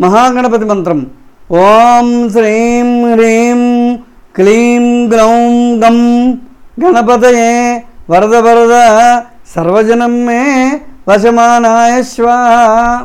महागणपतिमन्त्रम् ॐ श्रीं ह्रीं क्लीं ग्लौं गं गणपतये वरदवरद सर्वजनं मे वशमानाय स्वाहा